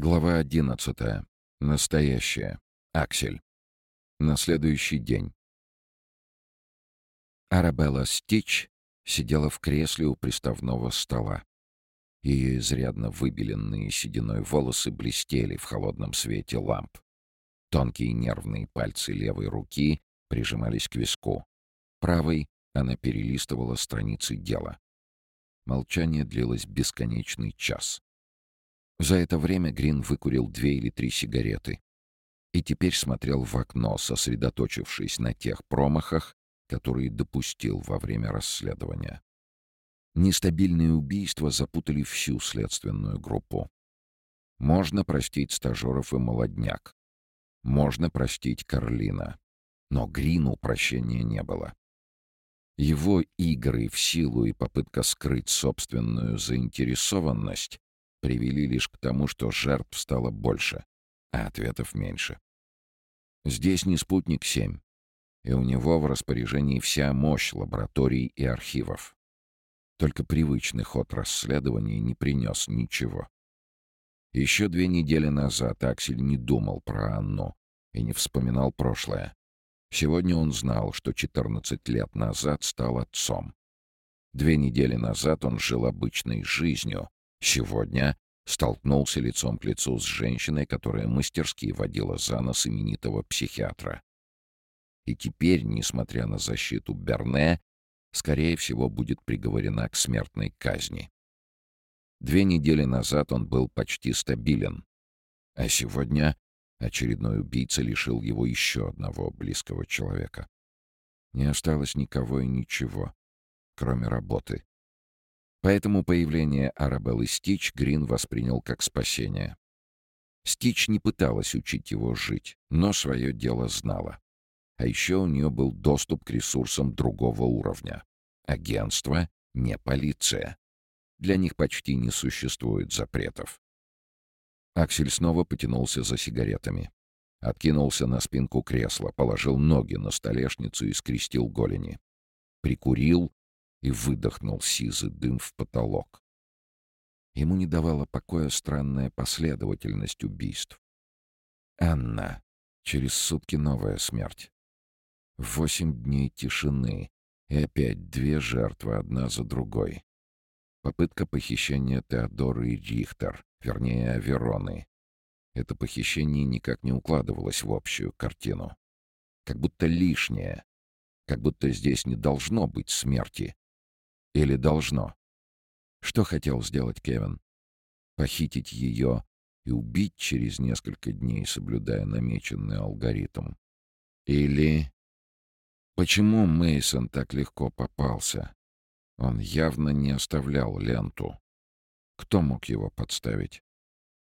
Глава одиннадцатая. Настоящее. Аксель. На следующий день. Арабелла Стич сидела в кресле у приставного стола. Ее изрядно выбеленные сединой волосы блестели в холодном свете ламп. Тонкие нервные пальцы левой руки прижимались к виску. Правой она перелистывала страницы дела. Молчание длилось бесконечный час. За это время Грин выкурил две или три сигареты и теперь смотрел в окно, сосредоточившись на тех промахах, которые допустил во время расследования. Нестабильные убийства запутали всю следственную группу. Можно простить стажеров и молодняк. Можно простить Карлина. Но Грину прощения не было. Его игры в силу и попытка скрыть собственную заинтересованность привели лишь к тому, что жертв стало больше, а ответов меньше. Здесь не спутник-7, и у него в распоряжении вся мощь лабораторий и архивов. Только привычный ход расследования не принес ничего. Еще две недели назад Аксель не думал про Анну и не вспоминал прошлое. Сегодня он знал, что 14 лет назад стал отцом. Две недели назад он жил обычной жизнью, Сегодня столкнулся лицом к лицу с женщиной, которая мастерски водила за нос именитого психиатра. И теперь, несмотря на защиту Берне, скорее всего, будет приговорена к смертной казни. Две недели назад он был почти стабилен, а сегодня очередной убийца лишил его еще одного близкого человека. Не осталось никого и ничего, кроме работы. Поэтому появление Арабеллы Стич Грин воспринял как спасение. Стич не пыталась учить его жить, но свое дело знала. А еще у нее был доступ к ресурсам другого уровня. Агентство — не полиция. Для них почти не существует запретов. Аксель снова потянулся за сигаретами. Откинулся на спинку кресла, положил ноги на столешницу и скрестил голени. Прикурил и выдохнул сизый дым в потолок. Ему не давала покоя странная последовательность убийств. Анна. Через сутки новая смерть. Восемь дней тишины. И опять две жертвы, одна за другой. Попытка похищения Теодоры и Рихтер, вернее, Авероны. Это похищение никак не укладывалось в общую картину. Как будто лишнее. Как будто здесь не должно быть смерти. Или должно? Что хотел сделать Кевин? Похитить ее и убить через несколько дней, соблюдая намеченный алгоритм? Или... Почему Мейсон так легко попался? Он явно не оставлял ленту. Кто мог его подставить?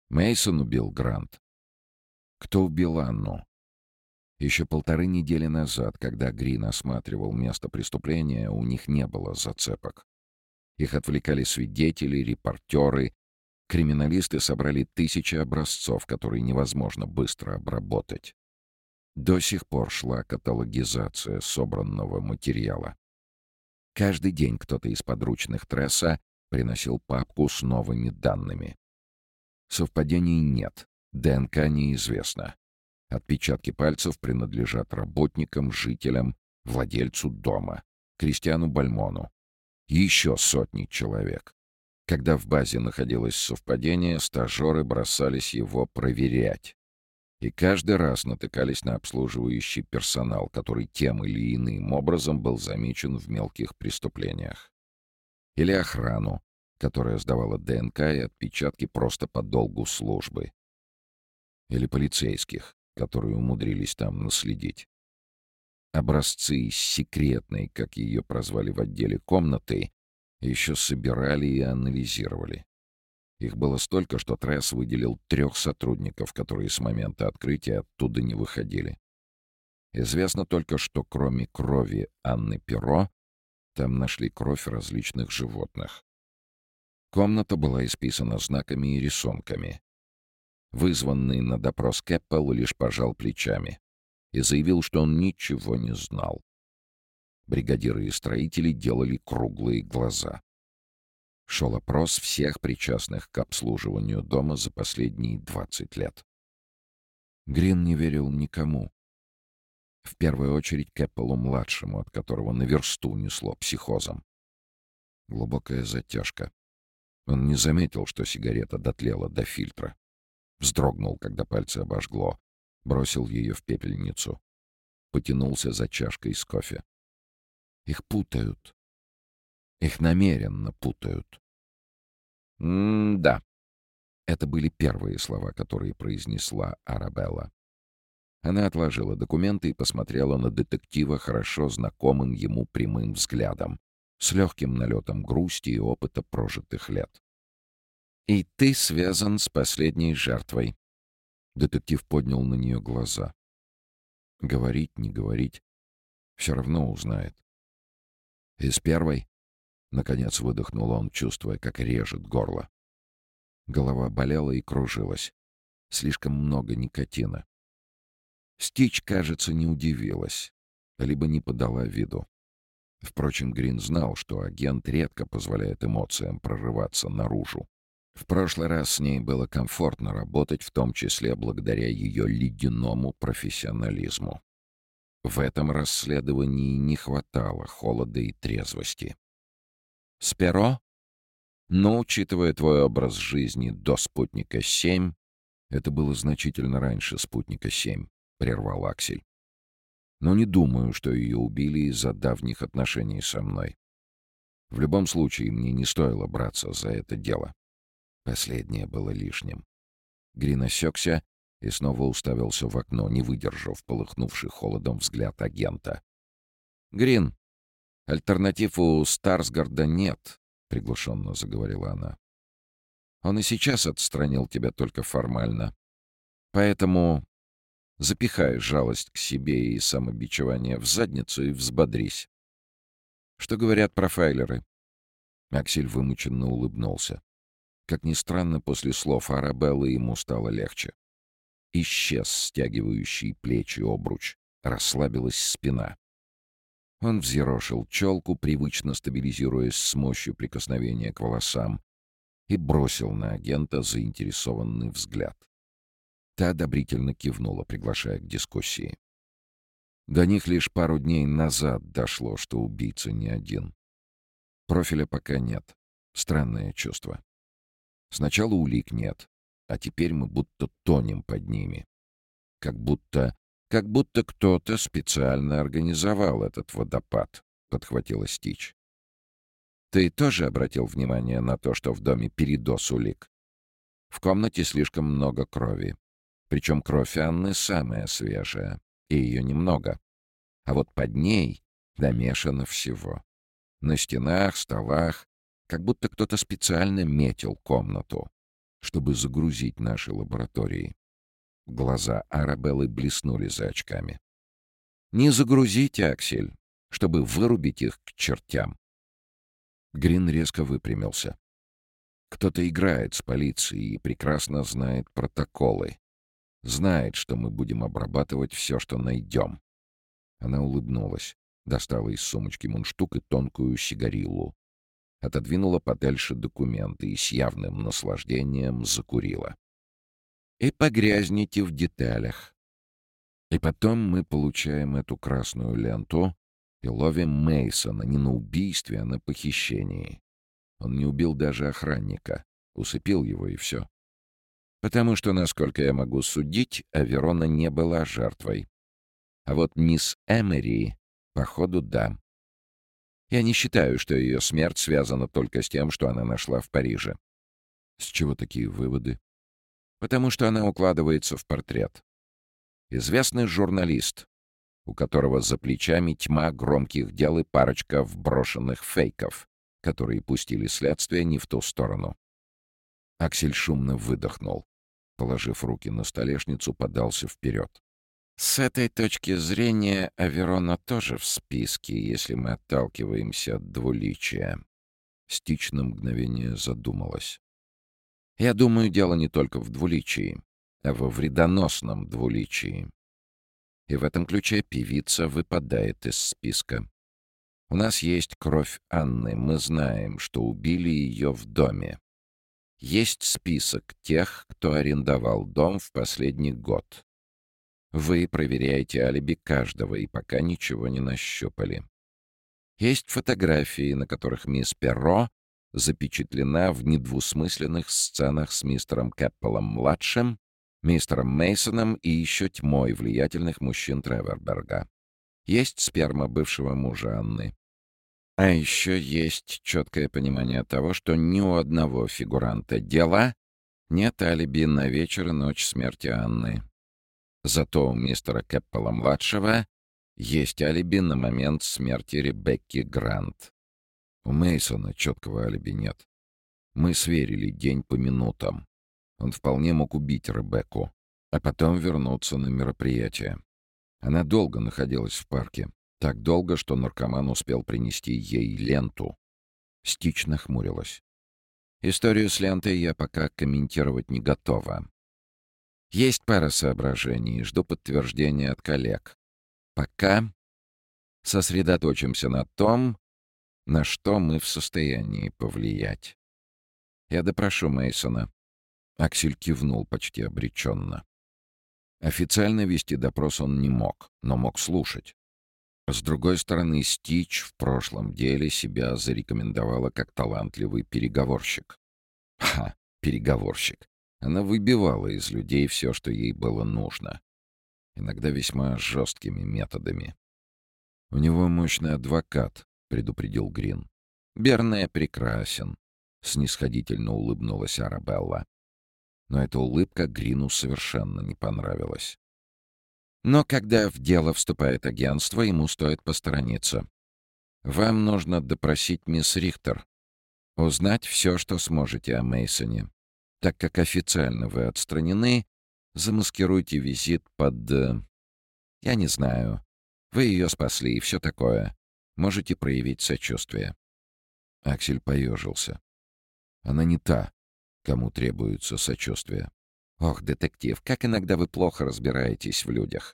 Мейсон убил Грант. Кто убил Анну? Еще полторы недели назад, когда Грин осматривал место преступления, у них не было зацепок. Их отвлекали свидетели, репортеры. Криминалисты собрали тысячи образцов, которые невозможно быстро обработать. До сих пор шла каталогизация собранного материала. Каждый день кто-то из подручных Тресса приносил папку с новыми данными. Совпадений нет, ДНК неизвестно. Отпечатки пальцев принадлежат работникам, жителям, владельцу дома, Кристиану Бальмону. Еще сотни человек. Когда в базе находилось совпадение, стажеры бросались его проверять. И каждый раз натыкались на обслуживающий персонал, который тем или иным образом был замечен в мелких преступлениях. Или охрану, которая сдавала ДНК и отпечатки просто по долгу службы. Или полицейских, которые умудрились там наследить. Образцы из секретной, как ее прозвали в отделе комнаты, еще собирали и анализировали. Их было столько, что Тресс выделил трех сотрудников, которые с момента открытия оттуда не выходили. Известно только, что кроме крови Анны Перо, там нашли кровь различных животных. Комната была исписана знаками и рисунками. Вызванный на допрос Кэппелл лишь пожал плечами и заявил, что он ничего не знал. Бригадиры и строители делали круглые глаза. Шел опрос всех причастных к обслуживанию дома за последние 20 лет. Грин не верил никому. В первую очередь Кэппелу-младшему, от которого на версту несло психозом. Глубокая затяжка. Он не заметил, что сигарета дотлела до фильтра. Вздрогнул, когда пальцы обожгло. Бросил ее в пепельницу. Потянулся за чашкой с кофе. Их путают. Их намеренно путают. «М-да». Это были первые слова, которые произнесла Арабелла. Она отложила документы и посмотрела на детектива хорошо знакомым ему прямым взглядом, с легким налетом грусти и опыта прожитых лет. «И ты связан с последней жертвой». Детектив поднял на нее глаза. Говорить, не говорить. Все равно узнает. «Из первой?» Наконец выдохнул он, чувствуя, как режет горло. Голова болела и кружилась. Слишком много никотина. Стич, кажется, не удивилась, либо не подала виду. Впрочем, Грин знал, что агент редко позволяет эмоциям прорываться наружу. В прошлый раз с ней было комфортно работать, в том числе благодаря ее ледяному профессионализму. В этом расследовании не хватало холода и трезвости. «Сперо?» Но, учитывая твой образ жизни до «Спутника-7», это было значительно раньше «Спутника-7», — прервал Аксель. Но не думаю, что ее убили из-за давних отношений со мной. В любом случае, мне не стоило браться за это дело. Последнее было лишним. Грин осекся и снова уставился в окно, не выдержав полыхнувший холодом взгляд агента. «Грин, альтернатив у Старсгарда нет», — приглушенно заговорила она. «Он и сейчас отстранил тебя только формально. Поэтому запихай жалость к себе и самобичевание в задницу и взбодрись. Что говорят профайлеры?» Аксель вымученно улыбнулся. Как ни странно, после слов Арабеллы ему стало легче. Исчез стягивающий плечи обруч, расслабилась спина. Он взъерошил челку, привычно стабилизируясь с мощью прикосновения к волосам, и бросил на агента заинтересованный взгляд. Та одобрительно кивнула, приглашая к дискуссии. До них лишь пару дней назад дошло, что убийца не один. Профиля пока нет. Странное чувство. Сначала улик нет, а теперь мы будто тонем под ними. Как будто... как будто кто-то специально организовал этот водопад, — подхватила Стич. Ты тоже обратил внимание на то, что в доме передос улик? В комнате слишком много крови. Причем кровь Анны самая свежая, и ее немного. А вот под ней намешано всего. На стенах, столах, как будто кто-то специально метил комнату, чтобы загрузить наши лаборатории. Глаза Арабеллы блеснули за очками. «Не загрузите, Аксель, чтобы вырубить их к чертям». Грин резко выпрямился. Кто-то играет с полицией и прекрасно знает протоколы. Знает, что мы будем обрабатывать все, что найдем. Она улыбнулась, достала из сумочки мундштук и тонкую сигариллу отодвинула подальше документы и с явным наслаждением закурила. И погрязните в деталях. И потом мы получаем эту красную ленту и ловим Мейсона не на убийстве, а на похищении. Он не убил даже охранника, усыпил его и все. Потому что, насколько я могу судить, Аверона не была жертвой. А вот мисс Эмери, походу, да. Я не считаю, что ее смерть связана только с тем, что она нашла в Париже. С чего такие выводы? Потому что она укладывается в портрет. Известный журналист, у которого за плечами тьма громких дел и парочка вброшенных фейков, которые пустили следствие не в ту сторону. Аксель шумно выдохнул. Положив руки на столешницу, подался вперед. С этой точки зрения Аверона тоже в списке, если мы отталкиваемся от двуличия. Стич на мгновение задумалась. Я думаю, дело не только в двуличии, а во вредоносном двуличии. И в этом ключе певица выпадает из списка. У нас есть кровь Анны, мы знаем, что убили ее в доме. Есть список тех, кто арендовал дом в последний год. Вы проверяете алиби каждого и пока ничего не нащупали. Есть фотографии, на которых мисс Перро запечатлена в недвусмысленных сценах с мистером Кэппелом-младшим, мистером Мейсоном и еще тьмой влиятельных мужчин Треверберга. Есть сперма бывшего мужа Анны. А еще есть четкое понимание того, что ни у одного фигуранта дела нет алиби на вечер и ночь смерти Анны. Зато у мистера Кэппела-младшего есть алиби на момент смерти Ребекки Грант. У Мейсона четкого алиби нет. Мы сверили день по минутам. Он вполне мог убить Ребекку, а потом вернуться на мероприятие. Она долго находилась в парке. Так долго, что наркоман успел принести ей ленту. Стич нахмурилась. Историю с лентой я пока комментировать не готова. Есть пара соображений, жду подтверждения от коллег. Пока сосредоточимся на том, на что мы в состоянии повлиять. Я допрошу Мейсона. Аксель кивнул почти обреченно. Официально вести допрос он не мог, но мог слушать. С другой стороны, Стич в прошлом деле себя зарекомендовала как талантливый переговорщик. Ха, переговорщик. Она выбивала из людей все, что ей было нужно. Иногда весьма жесткими методами. «У него мощный адвокат», — предупредил Грин. «Берне прекрасен», — снисходительно улыбнулась Арабелла но эта улыбка Грину совершенно не понравилась. Но когда в дело вступает агентство, ему стоит посторониться. Вам нужно допросить мисс Рихтер, узнать все, что сможете о Мейсоне. Так как официально вы отстранены, замаскируйте визит под... Э, я не знаю. Вы ее спасли и все такое. Можете проявить сочувствие. Аксель поежился. Она не та, кому требуется сочувствие. «Ох, детектив, как иногда вы плохо разбираетесь в людях!»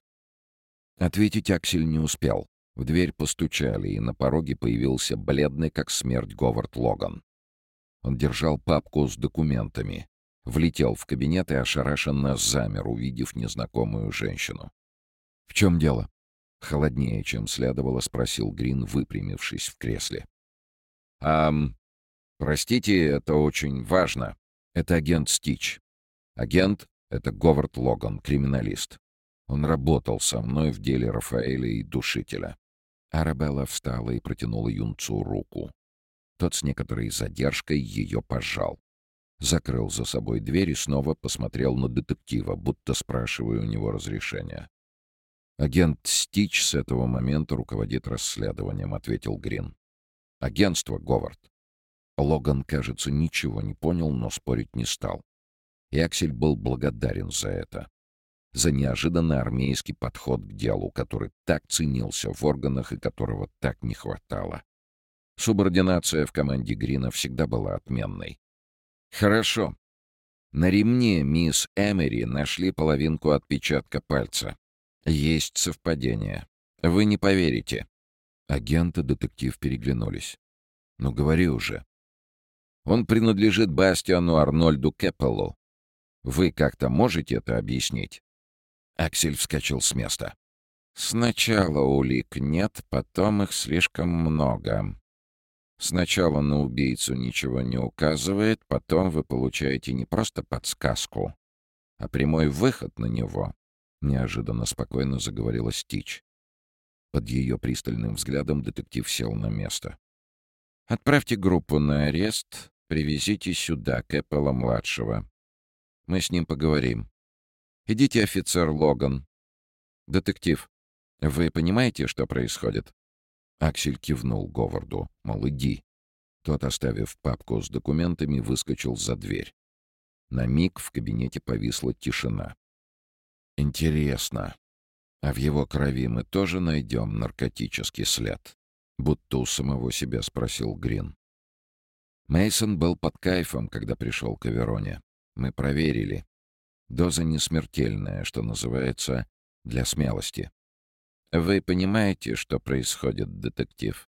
Ответить Аксель не успел. В дверь постучали, и на пороге появился бледный, как смерть, Говард Логан. Он держал папку с документами, влетел в кабинет и ошарашенно замер, увидев незнакомую женщину. «В чем дело?» — холоднее, чем следовало, спросил Грин, выпрямившись в кресле. «А, простите, это очень важно», это агент Стич. Агент — это Говард Логан, криминалист. Он работал со мной в деле Рафаэля и Душителя. Арабелла встала и протянула юнцу руку. Тот с некоторой задержкой ее пожал. Закрыл за собой дверь и снова посмотрел на детектива, будто спрашивая у него разрешения. «Агент Стич с этого момента руководит расследованием», — ответил Грин. «Агентство, Говард. Логан, кажется, ничего не понял, но спорить не стал. И Аксель был благодарен за это. За неожиданный армейский подход к делу, который так ценился в органах и которого так не хватало. Субординация в команде Грина всегда была отменной. «Хорошо. На ремне мисс Эмери нашли половинку отпечатка пальца. Есть совпадение. Вы не поверите». Агент и детектив переглянулись. «Ну, говори уже». Он принадлежит Бастиану Арнольду Кеппеллу. Вы как-то можете это объяснить?» Аксель вскочил с места. «Сначала улик нет, потом их слишком много. Сначала на убийцу ничего не указывает, потом вы получаете не просто подсказку, а прямой выход на него», — неожиданно спокойно заговорила Стич. Под ее пристальным взглядом детектив сел на место. Отправьте группу на арест, привезите сюда Кэппела-младшего. Мы с ним поговорим. Идите, офицер Логан. Детектив, вы понимаете, что происходит?» Аксель кивнул Говарду, мол, иди. Тот, оставив папку с документами, выскочил за дверь. На миг в кабинете повисла тишина. «Интересно, а в его крови мы тоже найдем наркотический след?» будто у самого себя спросил Грин. Мейсон был под кайфом, когда пришел к Авероне. Мы проверили. Доза не смертельная, что называется, для смелости. Вы понимаете, что происходит, детектив?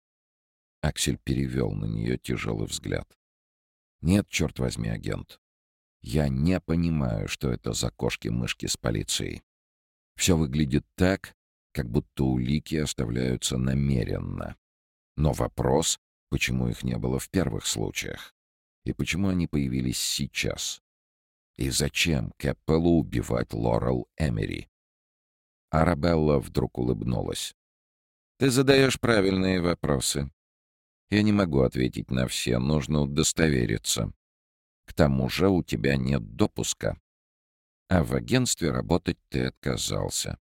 Аксель перевел на нее тяжелый взгляд. «Нет, черт возьми, агент. Я не понимаю, что это за кошки-мышки с полицией. Все выглядит так, как будто улики оставляются намеренно. Но вопрос, почему их не было в первых случаях? И почему они появились сейчас? И зачем Кэппеллу убивать Лорел Эмери? Арабелла вдруг улыбнулась. «Ты задаешь правильные вопросы. Я не могу ответить на все, нужно удостовериться. К тому же у тебя нет допуска. А в агентстве работать ты отказался».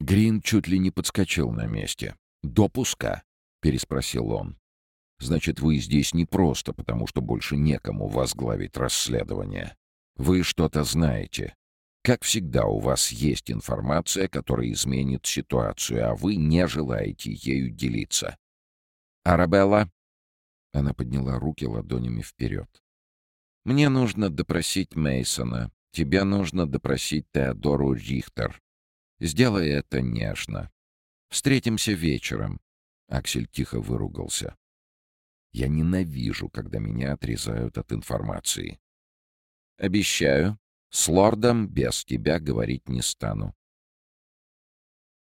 Грин чуть ли не подскочил на месте. «Допуска?» — переспросил он. «Значит, вы здесь не просто потому, что больше некому возглавить расследование. Вы что-то знаете. Как всегда, у вас есть информация, которая изменит ситуацию, а вы не желаете ею делиться. «Арабелла?» Она подняла руки ладонями вперед. «Мне нужно допросить Мейсона. Тебе нужно допросить Теодору Рихтер. Сделай это нежно. Встретимся вечером». Аксель тихо выругался. «Я ненавижу, когда меня отрезают от информации. Обещаю, с лордом без тебя говорить не стану.